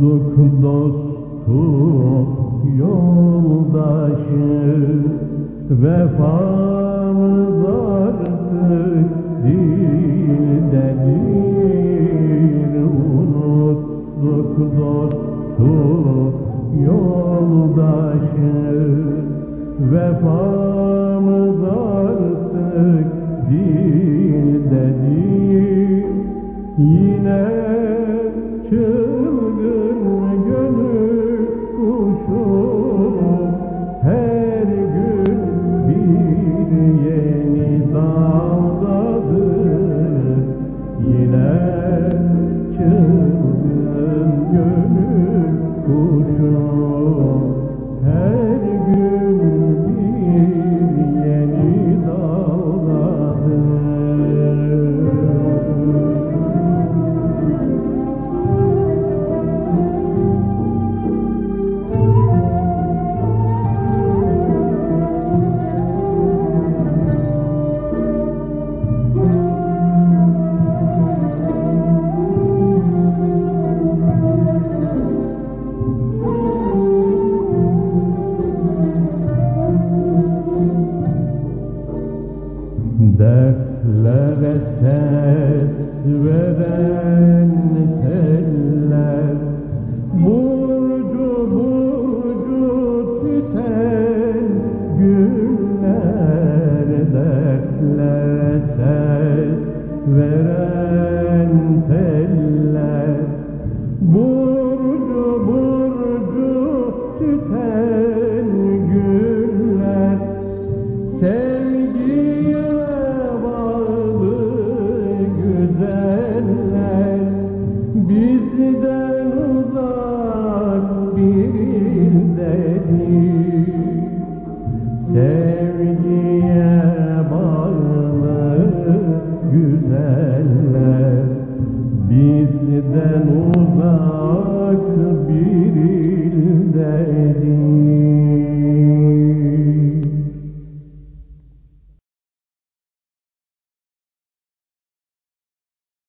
Unuttuk dostu yoldaşı Vefamız artık dildedir Unuttuk dostu yoldaşı Vefamız artık dildedir Yine Dertlere ses veren teller. Burcu burcu tüten günler Dertlere ses veren uzak bir ilde